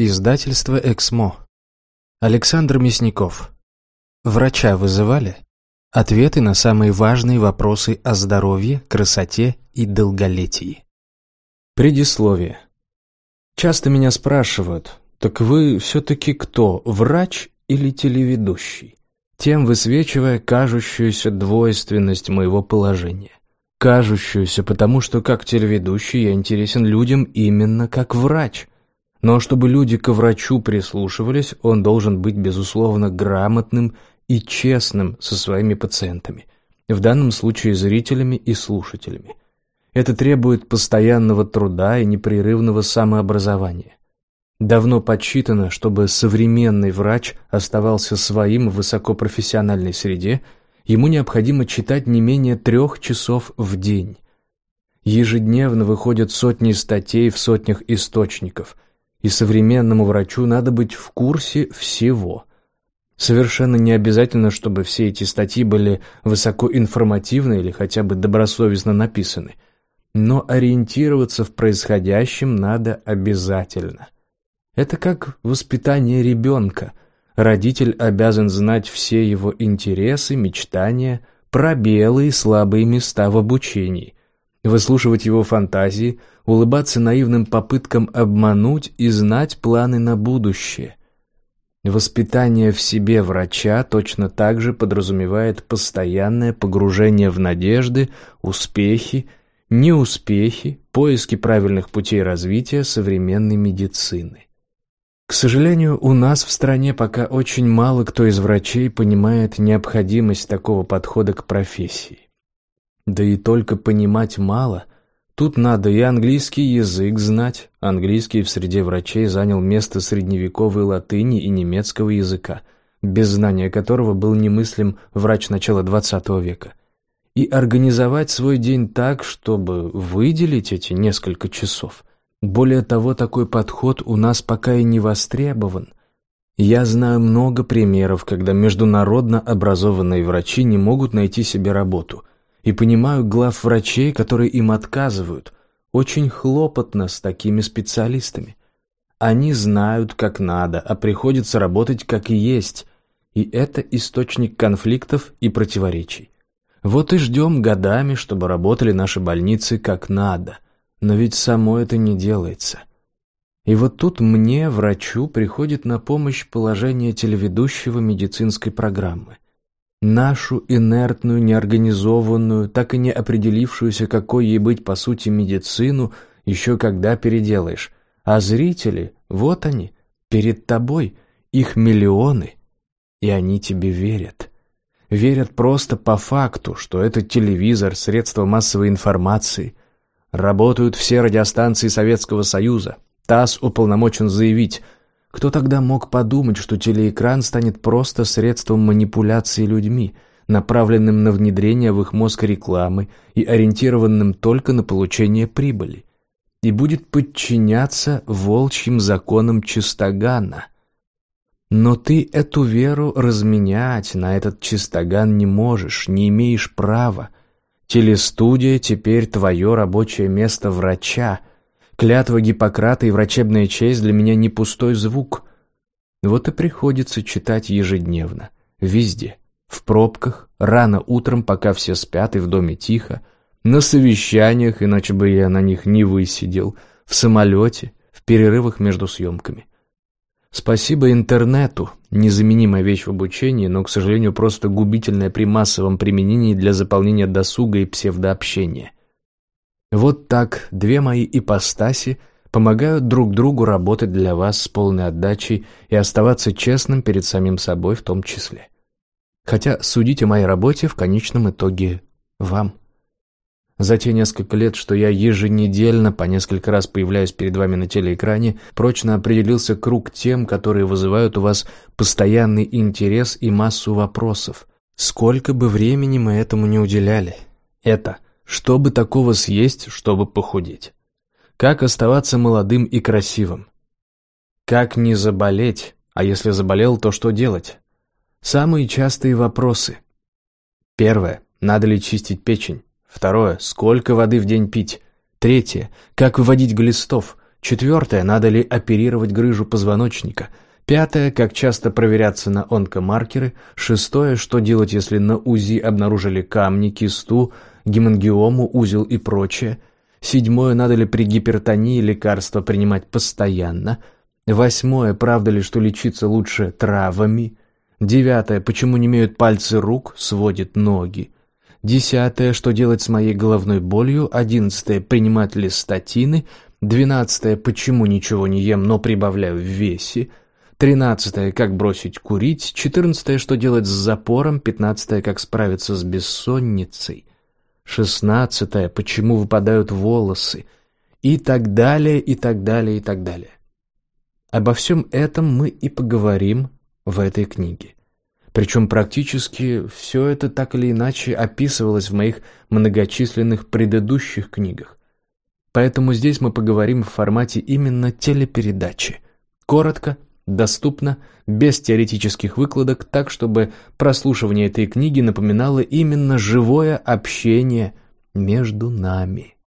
Издательство «Эксмо». Александр Мясников. Врача вызывали? Ответы на самые важные вопросы о здоровье, красоте и долголетии. Предисловие. Часто меня спрашивают, так вы все-таки кто, врач или телеведущий? Тем высвечивая кажущуюся двойственность моего положения. Кажущуюся, потому что как телеведущий я интересен людям именно как врач – но чтобы люди к врачу прислушивались, он должен быть, безусловно, грамотным и честным со своими пациентами, в данном случае зрителями и слушателями. Это требует постоянного труда и непрерывного самообразования. Давно подсчитано, чтобы современный врач оставался своим в высокопрофессиональной среде, ему необходимо читать не менее трех часов в день. Ежедневно выходят сотни статей в сотнях источников – и современному врачу надо быть в курсе всего. Совершенно не обязательно, чтобы все эти статьи были высокоинформативны или хотя бы добросовестно написаны. Но ориентироваться в происходящем надо обязательно. Это как воспитание ребенка. Родитель обязан знать все его интересы, мечтания, пробелы и слабые места в обучении, выслушивать его фантазии, улыбаться наивным попыткам обмануть и знать планы на будущее. Воспитание в себе врача точно так же подразумевает постоянное погружение в надежды, успехи, неуспехи, поиски правильных путей развития современной медицины. К сожалению, у нас в стране пока очень мало кто из врачей понимает необходимость такого подхода к профессии. Да и только понимать мало – Тут надо и английский язык знать. Английский в среде врачей занял место средневековой латыни и немецкого языка, без знания которого был немыслим врач начала XX века. И организовать свой день так, чтобы выделить эти несколько часов. Более того, такой подход у нас пока и не востребован. Я знаю много примеров, когда международно образованные врачи не могут найти себе работу – и понимаю глав врачей, которые им отказывают. Очень хлопотно с такими специалистами. Они знают, как надо, а приходится работать как и есть. И это источник конфликтов и противоречий. Вот и ждем годами, чтобы работали наши больницы как надо. Но ведь само это не делается. И вот тут мне, врачу, приходит на помощь положение телеведущего медицинской программы – Нашу инертную, неорганизованную, так и не определившуюся, какой ей быть по сути медицину, еще когда переделаешь. А зрители, вот они, перед тобой, их миллионы, и они тебе верят. Верят просто по факту, что это телевизор, средство массовой информации. Работают все радиостанции Советского Союза. ТАСС уполномочен заявить – кто тогда мог подумать, что телеэкран станет просто средством манипуляции людьми, направленным на внедрение в их мозг рекламы и ориентированным только на получение прибыли, и будет подчиняться волчьим законам чистогана? Но ты эту веру разменять на этот чистоган не можешь, не имеешь права. Телестудия теперь твое рабочее место врача, Клятва Гиппократа и врачебная честь для меня не пустой звук. Вот и приходится читать ежедневно, везде, в пробках, рано утром, пока все спят и в доме тихо, на совещаниях, иначе бы я на них не высидел, в самолете, в перерывах между съемками. Спасибо интернету, незаменимая вещь в обучении, но, к сожалению, просто губительная при массовом применении для заполнения досуга и псевдообщения. Вот так две мои ипостаси помогают друг другу работать для вас с полной отдачей и оставаться честным перед самим собой в том числе. Хотя судить о моей работе в конечном итоге вам. За те несколько лет, что я еженедельно по несколько раз появляюсь перед вами на телеэкране, прочно определился круг тем, которые вызывают у вас постоянный интерес и массу вопросов. Сколько бы времени мы этому не уделяли. Это – что бы такого съесть, чтобы похудеть? Как оставаться молодым и красивым? Как не заболеть? А если заболел, то что делать? Самые частые вопросы. Первое. Надо ли чистить печень? Второе. Сколько воды в день пить? Третье. Как выводить глистов? Четвертое, надо ли оперировать грыжу позвоночника. Пятое, как часто проверяться на онкомаркеры. Шестое, что делать, если на УЗИ обнаружили камни, кисту, гемангиому, узел и прочее. Седьмое, надо ли при гипертонии лекарства принимать постоянно. Восьмое, правда ли, что лечиться лучше травами. Девятое, почему не имеют пальцы рук, сводит ноги. Десятое, что делать с моей головной болью. Одиннадцатое, принимать ли статины. Двенадцатое, почему ничего не ем, но прибавляю в весе. Тринадцатое, как бросить курить. Четырнадцатое, что делать с запором. Пятнадцатое, как справиться с бессонницей. Шестнадцатое, почему выпадают волосы. И так далее, и так далее, и так далее. Обо всем этом мы и поговорим в этой книге. Причем практически все это так или иначе описывалось в моих многочисленных предыдущих книгах. Поэтому здесь мы поговорим в формате именно телепередачи. Коротко, доступно, без теоретических выкладок, так, чтобы прослушивание этой книги напоминало именно живое общение между нами.